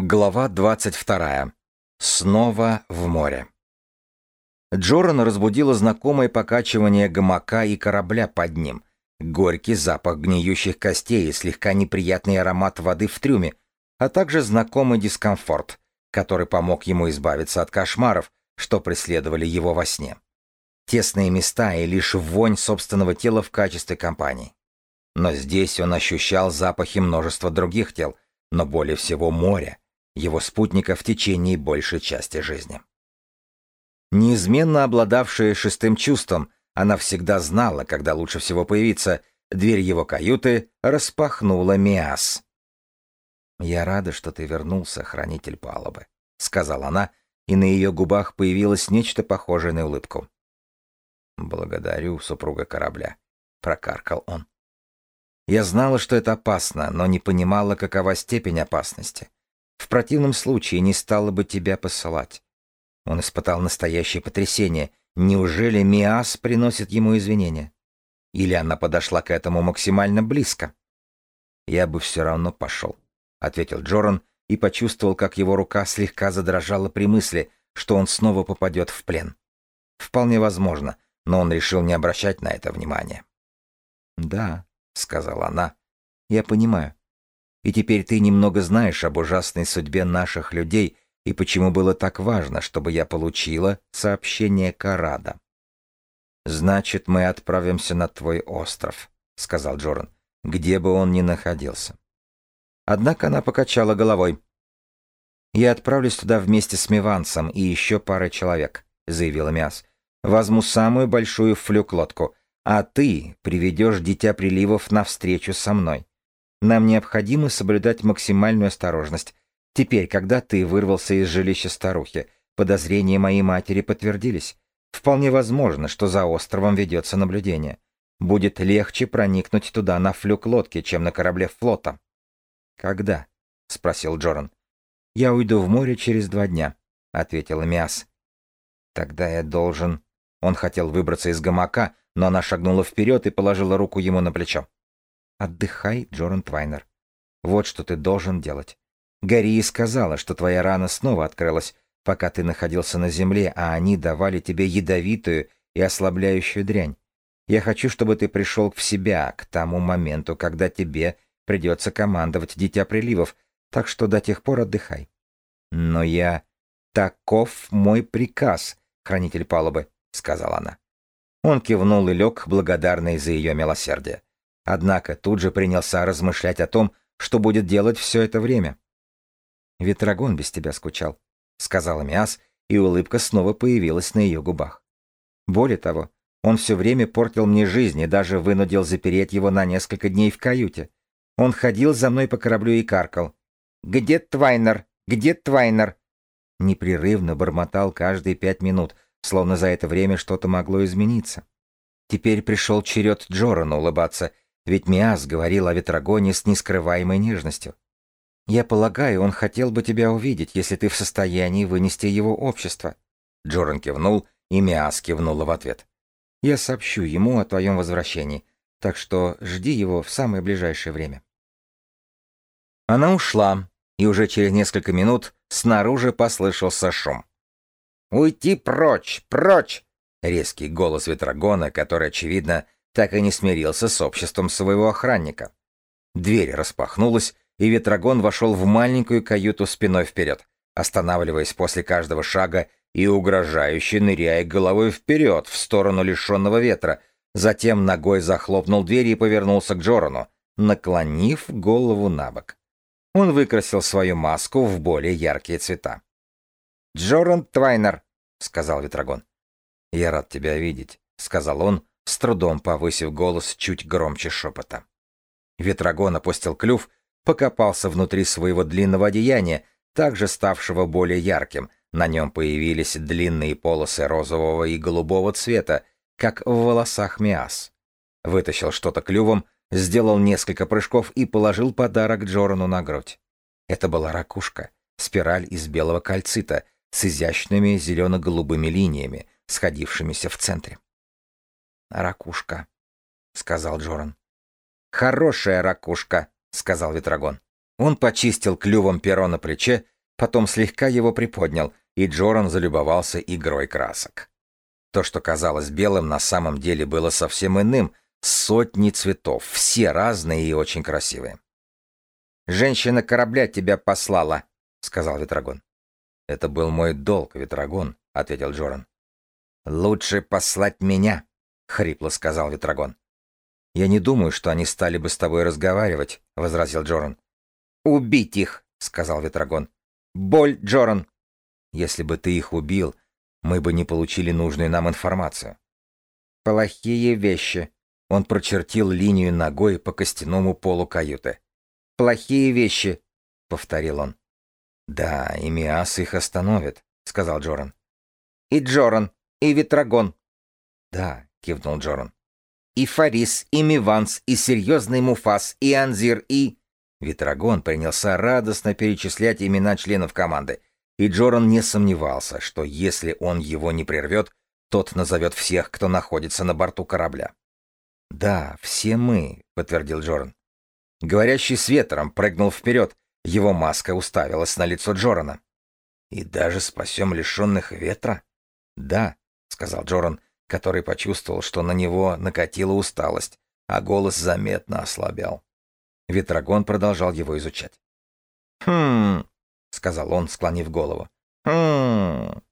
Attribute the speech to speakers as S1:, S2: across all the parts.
S1: Глава 22. Снова в море. Джорана разбудило знакомое покачивание гамака и корабля под ним, горький запах гниющих костей и слегка неприятный аромат воды в трюме, а также знакомый дискомфорт, который помог ему избавиться от кошмаров, что преследовали его во сне. Тесные места и лишь вонь собственного тела в качестве компании. Но здесь он ощущал запахи множества других тел, но более всего моря, его спутника в течение большей части жизни. Неизменно обладавшая шестым чувством, она всегда знала, когда лучше всего появиться, дверь его каюты распахнула Миас. «Я рада, что ты вернулся, хранитель палубы», — сказала она, и на ее губах появилось нечто похожее на улыбку. «Благодарю супруга корабля», — прокаркал он. Я знала, что это опасно, но не понимала, какова степень опасности. В противном случае не стала бы тебя посылать. Он испытал настоящее потрясение. Неужели Миас приносит ему извинения? Или она подошла к этому максимально близко? «Я бы все равно пошел», — ответил Джоран и почувствовал, как его рука слегка задрожала при мысли, что он снова попадет в плен. Вполне возможно, но он решил не обращать на это внимания. «Да», — сказала она, — «я понимаю. И теперь ты немного знаешь об ужасной судьбе наших людей и почему было так важно, чтобы я получила сообщение Карада. «Значит, мы отправимся на твой остров», — сказал Джоран, — «где бы он ни находился». Однако она покачала головой. «Я отправлюсь туда вместе с Мивансом и еще парой человек», — заявила Миас. «Возьму самую большую флюк-лодку, а ты приведешь Дитя Приливов навстречу со мной. Нам необходимо соблюдать максимальную осторожность. Теперь, когда ты вырвался из жилища старухи, подозрения моей матери подтвердились. Вполне возможно, что за островом ведется наблюдение. Будет легче проникнуть туда на флюк лодки, чем на корабле флота. «Когда?» — спросил Джоран. «Я уйду в море через два дня», — ответила Миас. «Тогда я должен...» Он хотел выбраться из гамака, но она шагнула вперед и положила руку ему на плечо. Отдыхай, Джоран Твайнер. Вот что ты должен делать. Гарри сказала, что твоя рана снова открылась, пока ты находился на земле, а они давали тебе ядовитую и ослабляющую дрянь. Я хочу, чтобы ты пришел в себя к тому моменту, когда тебе придется командовать Дитя Приливов, так что до тех пор отдыхай. Но я... Таков мой приказ, хранитель палубы, — сказала она. Он кивнул и лег, благодарный за ее милосердие. Однако тут же принялся размышлять о том, что будет делать все это время. «Ветрогон без тебя скучал», — сказала Миас, и улыбка снова появилась на ее губах. Более того, он все время портил мне жизнь и даже вынудил запереть его на несколько дней в каюте. Он ходил за мной по кораблю и каркал. «Где Твайнер? Где Твайнер?» Непрерывно бормотал каждые пять минут, словно за это время что-то могло измениться. Теперь пришел черед Джорана улыбаться — ведь Миас говорил о Ветрогоне с нескрываемой нежностью. Я полагаю, он хотел бы тебя увидеть, если ты в состоянии вынести его общество. Джоран кивнул, и Миас кивнула в ответ. Я сообщу ему о твоем возвращении, так что жди его в самое ближайшее время. Она ушла, и уже через несколько минут снаружи послышался шум. «Уйти прочь, прочь!» Резкий голос Ветрогона, который, очевидно, так и не смирился с обществом своего охранника. Дверь распахнулась, и Ветрогон вошел в маленькую каюту спиной вперед, останавливаясь после каждого шага и угрожающе ныряя головой вперед в сторону лишенного ветра, затем ногой захлопнул дверь и повернулся к Джорану, наклонив голову на бок. Он выкрасил свою маску в более яркие цвета. «Джоран Твайнер», — сказал Ветрогон. «Я рад тебя видеть», — сказал он, с трудом повысив голос чуть громче шепота. Ветрогон опустил клюв, покопался внутри своего длинного одеяния, также ставшего более ярким. На нем появились длинные полосы розового и голубого цвета, как в волосах Миас. Вытащил что-то клювом, сделал несколько прыжков и положил подарок Джорану на грудь. Это была ракушка, спираль из белого кальцита с изящными зелено-голубыми линиями, сходившимися в центре. «Ракушка», — сказал Джоран. «Хорошая ракушка», — сказал Ветрогон. Он почистил клювом перо на плече, потом слегка его приподнял, и Джоран залюбовался игрой красок. То, что казалось белым, на самом деле было совсем иным, сотни цветов, все разные и очень красивые. «Женщина корабля тебя послала», — сказал Ветрогон. «Это был мой долг, Ветрогон», — ответил Джоран. «Лучше послать меня», — хрипло сказал Ветрогон. «Я не думаю, что они стали бы с тобой разговаривать», — возразил Джоран. «Убить их», — сказал Ветрогон. «Боль, Джоран». «Если бы ты их убил, мы бы не получили нужную нам информацию». «Плохие вещи», — он прочертил линию ногой по костяному полу каюты. «Плохие вещи», — повторил он. «Да, и Миас их остановит», — сказал Джоран. «И Джоран, и Ветрогон». «Да», — кивнул Джоран. «И Фарис, и Миванс, и серьезный Муфас, и Анзир, и...» Ветрогон принялся радостно перечислять имена членов команды, и Джоран не сомневался, что если он его не прервет, тот назовет всех, кто находится на борту корабля. «Да, все мы», — подтвердил Джоран. Говорящий с ветром прыгнул вперед, его маска уставилась на лицо Джорана. «И даже спасем лишенных ветра?» «Да», — сказал Джоран, который почувствовал, что на него накатила усталость, а голос заметно ослабел. Ветрогон продолжал его изучать. «Хм...» — сказал он, склонив голову. «Хм...»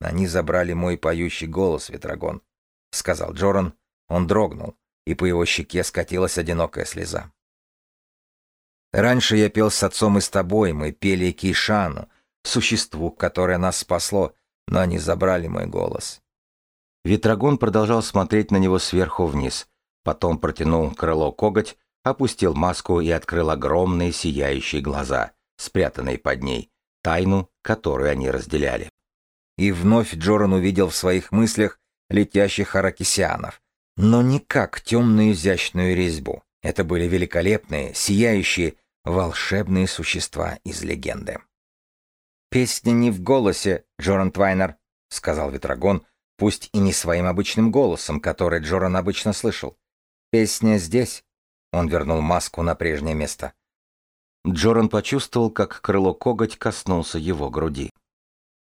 S1: «Они забрали мой поющий голос, Ветрогон», — сказал Джоран. Он дрогнул, и по его щеке скатилась одинокая слеза. «Раньше я пел с отцом и с тобой, мы пели Кейшану, существу, которое нас спасло, но они забрали мой голос». Ветрогон продолжал смотреть на него сверху вниз, потом протянул крыло коготь, опустил маску и открыл огромные сияющие глаза, спрятанные под ней, тайну, которую они разделяли. И вновь Джоран увидел в своих мыслях летящих аракисианов, но не как темную изящную резьбу. Это были великолепные, сияющие, волшебные существа из легенды. «Песня не в голосе, Джоран Твайнер», — сказал Ветрогон, пусть и не своим обычным голосом, который Джоран обычно слышал. «Песня здесь, он вернул маску на прежнее место. Джоран почувствовал, как крыло коготь коснулся его груди.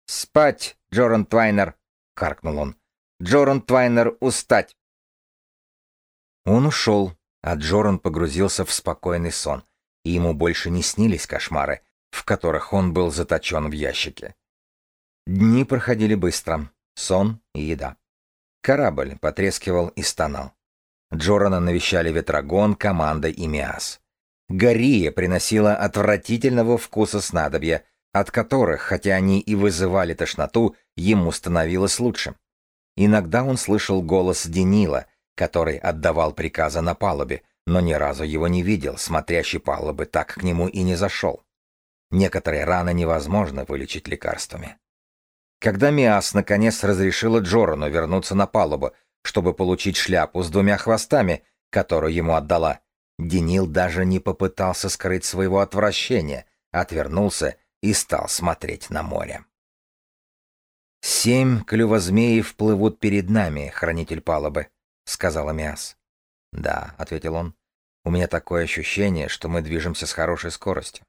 S1: «Спать, Джоран Твайнер!» — каркнул он. «Джоран Твайнер, устать!» Он ушел, а Джоран погрузился в спокойный сон, и ему больше не снились кошмары, в которых он был заточен в ящике. Дни проходили быстро. Сон и еда. Корабль потрескивал и стонал. Джорана навещали Ветрогон, команда и Миас. Гария приносила отвратительного вкуса снадобья, от которых, хотя они и вызывали тошноту, ему становилось лучше. Иногда он слышал голос Денила, который отдавал приказы на палубе, но ни разу его не видел, смотрящий палубы так к нему и не зашел. Некоторые раны невозможно вылечить лекарствами. Когда Миас наконец разрешила Джорану вернуться на палубу, чтобы получить шляпу с двумя хвостами, которую ему отдала. Денил даже не попытался скрыть своего отвращения, отвернулся и стал смотреть на море. «Семь клювозмеев плывут перед нами, хранитель палубы», — сказала Миас. «Да», — ответил он, — «у меня такое ощущение, что мы движемся с хорошей скоростью».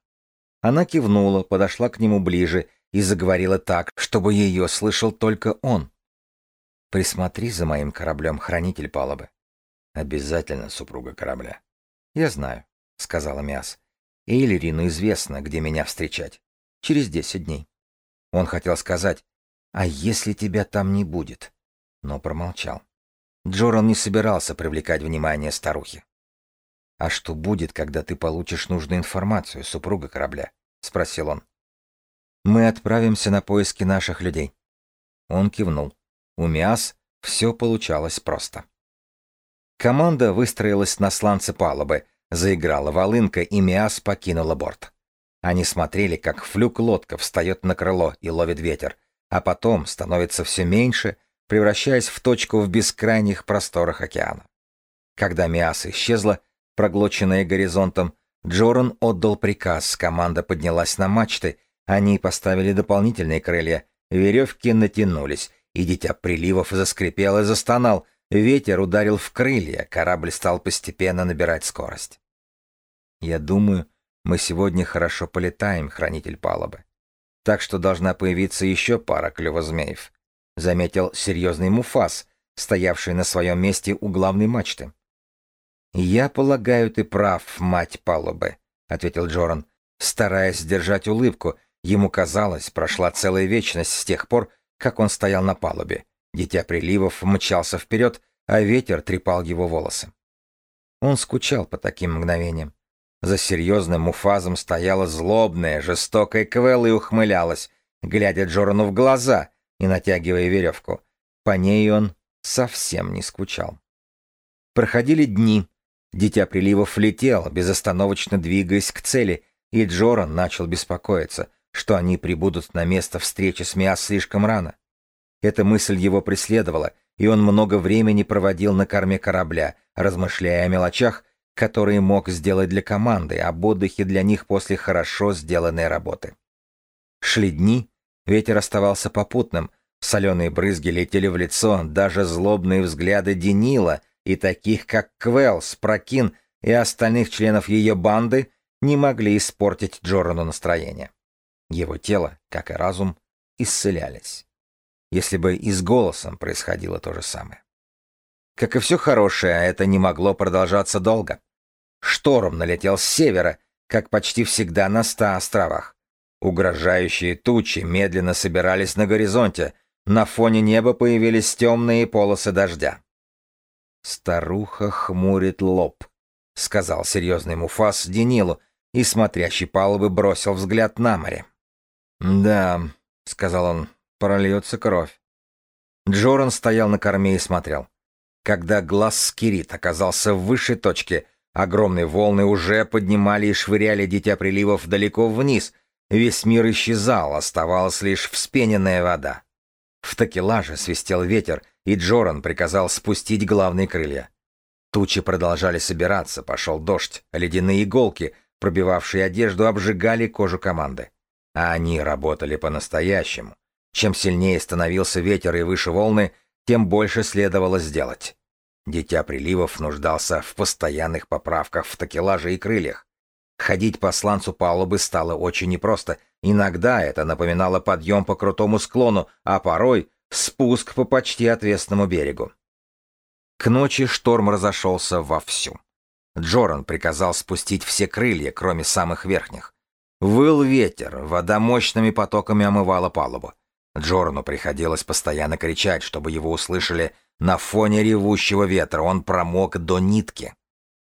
S1: Она кивнула, подошла к нему ближе и заговорила так, чтобы ее слышал только он. Присмотри за моим кораблем, хранитель палубы. Обязательно, супруга корабля. Я знаю, сказала Миас. Эйлерину известно, где меня встречать. Через десять дней. Он хотел сказать, а если тебя там не будет? Но промолчал. Джоран не собирался привлекать внимание старухи. «А что будет, когда ты получишь нужную информацию, супруга корабля?» — спросил он. «Мы отправимся на поиски наших людей». Он кивнул. У Миас все получалось просто. Команда выстроилась на сланце палубы, заиграла волынка, и Миас покинула борт. Они смотрели, как флюк-лодка встает на крыло и ловит ветер, а потом становится все меньше, превращаясь в точку в бескрайних просторах океана. Когда Миас исчезла, проглоченная горизонтом, Джоран отдал приказ, команда поднялась на мачты, они поставили дополнительные крылья, веревки натянулись, и дитя приливов заскрипел и застонал, ветер ударил в крылья, корабль стал постепенно набирать скорость. «Я думаю, Мы сегодня хорошо полетаем, хранитель палубы. Так что должна появиться еще пара клювозмеев», — заметил серьезный Муфас, стоявший на своем месте у главной мачты. «Я полагаю, ты прав, мать палубы», — ответил Джоран, стараясь сдержать улыбку. Ему казалось, прошла целая вечность с тех пор, как он стоял на палубе. Дитя приливов мчался вперед, а ветер трепал его волосы. Он скучал по таким мгновениям. За серьезным муфазом стояла злобная, жестокая Квелла и ухмылялась, глядя Джорану в глаза и натягивая веревку. По ней он совсем не скучал. Проходили дни. Дитя приливов летел, безостановочно двигаясь к цели, и Джоран начал беспокоиться, что они прибудут на место встречи с Миа слишком рано. Эта мысль его преследовала, и он много времени проводил на корме корабля, размышляя о мелочах, которые мог сделать для команды, об отдыхе для них после хорошо сделанной работы. Шли дни, ветер оставался попутным, соленые брызги летели в лицо, даже злобные взгляды Денила и таких, как Квелл, Прокин и остальных членов ее банды не могли испортить Джорану настроение. Его тело, как и разум, исцелялись если бы и с голосом происходило то же самое. Как и все хорошее, это не могло продолжаться долго. Шторм налетел с севера, как почти всегда на ста островах. Угрожающие тучи медленно собирались на горизонте, на фоне неба появились темные полосы дождя. «Старуха хмурит лоб», — сказал серьезный Муфас Денилу, и смотрящий палубы бросил взгляд на море. «Да», — сказал он, прольется кровь. Джоран стоял на корме и смотрел. Когда глаз Скирит оказался в высшей точке, огромные волны уже поднимали и швыряли дитя приливов далеко вниз. Весь мир исчезал, оставалась лишь вспененная вода. В такелаже свистел ветер, и Джоран приказал спустить главные крылья. Тучи продолжали собираться, пошел дождь, ледяные иголки, пробивавшие одежду, обжигали кожу команды. А они работали по-настоящему. Чем сильнее становился ветер и выше волны, тем больше следовало сделать. Дитя приливов нуждался в постоянных поправках в такелаже и крыльях. Ходить по сланцу палубы стало очень непросто. Иногда это напоминало подъем по крутому склону, а порой спуск по почти отвесному берегу. К ночи шторм разошелся вовсю. Джоран приказал спустить все крылья, кроме самых верхних. Выл ветер, вода мощными потоками омывала палубу. Джорану приходилось постоянно кричать, чтобы его услышали на фоне ревущего ветра. Он промок до нитки.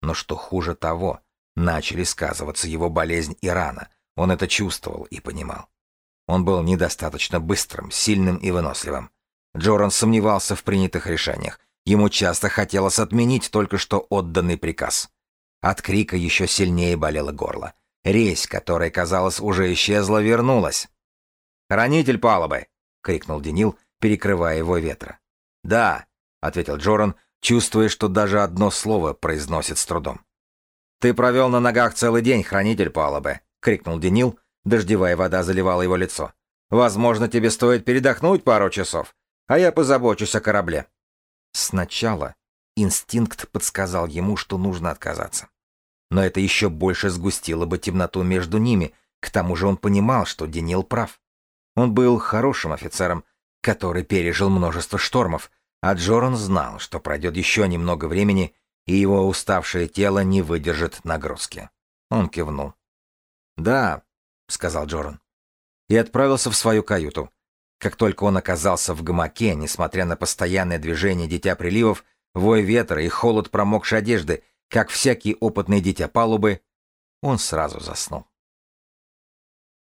S1: Но что хуже того, начали сказываться его болезнь и рана. Он это чувствовал и понимал. Он был недостаточно быстрым, сильным и выносливым. Джоран сомневался в принятых решениях. Ему часто хотелось отменить только что отданный приказ. От крика еще сильнее болело горло. Резь, которая, казалось, уже исчезла, вернулась. «Хранитель палубы!» — крикнул Денил, перекрывая его ветра. «Да», — ответил Джоран, чувствуя, что даже одно слово произносит с трудом. «Ты провел на ногах целый день, хранитель палубы», — крикнул Денил, дождевая вода заливала его лицо. «Возможно, тебе стоит передохнуть пару часов, а я позабочусь о корабле». Сначала инстинкт подсказал ему, что нужно отказаться. Но это еще больше сгустило бы темноту между ними, к тому же он понимал, что Денил прав. Он был хорошим офицером, который пережил множество штормов, а Джоран знал, что пройдет еще немного времени, и его уставшее тело не выдержит нагрузки. Он кивнул. «Да», — сказал Джоран, и отправился в свою каюту. Как только он оказался в гамаке, несмотря на постоянное движение дитя приливов, вой ветра и холод промокшей одежды, как всякий опытный дитя палубы, он сразу заснул.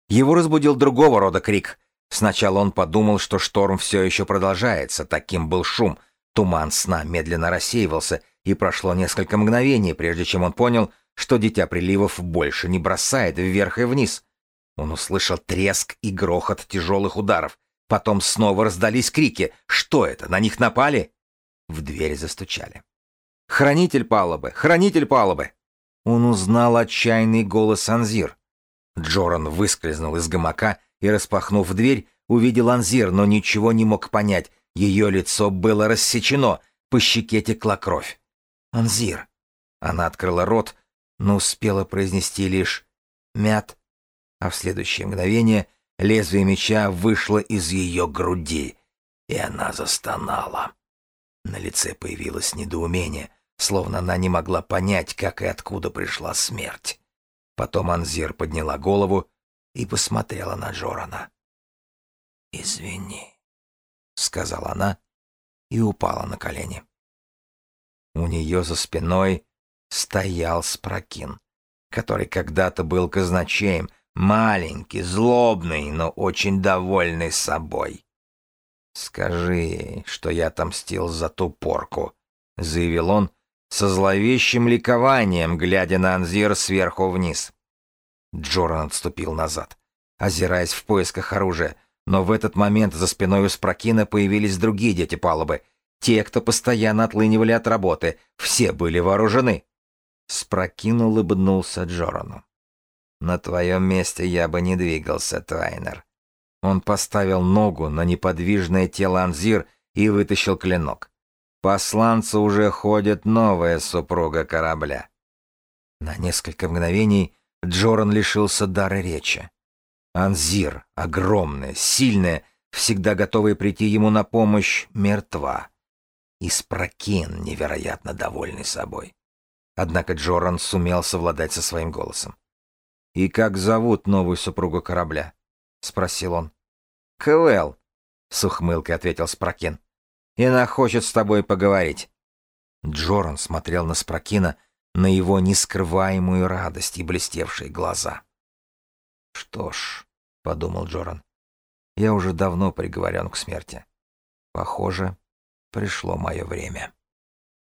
S1: Его разбудил другого рода крик. Сначала он подумал, что шторм все еще продолжается, таким был шум. Туман сна медленно рассеивался, и прошло несколько мгновений, прежде чем он понял, что дитя приливов больше не бросает вверх и вниз. Он услышал треск и грохот тяжелых ударов. Потом снова раздались крики. Что это, на них напали? В дверь застучали. «Хранитель палубы! Хранитель палубы!» Он узнал отчаянный голос Анзир. Джоран выскользнул из гамака и, распахнув дверь, увидел Анзир, но ничего не мог понять. Ее лицо было рассечено, по щеке текла кровь. «Анзир!» Она открыла рот, но успела произнести лишь мят, а в следующее мгновение лезвие меча вышло из ее груди, и она застонала. На лице появилось недоумение, словно она не могла понять, как и откуда пришла смерть. Потом Анзир подняла голову и посмотрела на Джорана. «Извини», — сказала она и упала на колени. У нее за спиной стоял Спрокин, который когда-то был казначеем, маленький, злобный, но очень довольный собой. «Скажи ей, что я отомстил за ту порку», — заявил он со зловещим ликованием, глядя на Анзир сверху вниз. Джоран отступил назад, озираясь в поисках оружия, но в этот момент за спиной у Спрокина появились другие дети палубы, те, кто постоянно отлынивали от работы, все были вооружены. Спрокин улыбнулся Джорану. «На твоем месте я бы не двигался, Твайнер». Он поставил ногу на неподвижное тело Анзир и вытащил клинок. Посланцу уже ходит новая супруга корабля. На несколько мгновений Джоран лишился дара речи. Анзир, огромная, сильная, всегда готовая прийти ему на помощь, мертва. И Спрокин, невероятно довольный собой. Однако Джоран сумел совладать со своим голосом. «И как зовут новую супругу корабля?» — спросил он. «Квелл», — с ухмылкой ответил Спрокин. «И она хочет с тобой поговорить». Джоран смотрел на Спрокина, на его нескрываемую радость и блестевшие глаза. «Что ж», — подумал Джоран, — «я уже давно приговорен к смерти. Похоже, пришло мое время».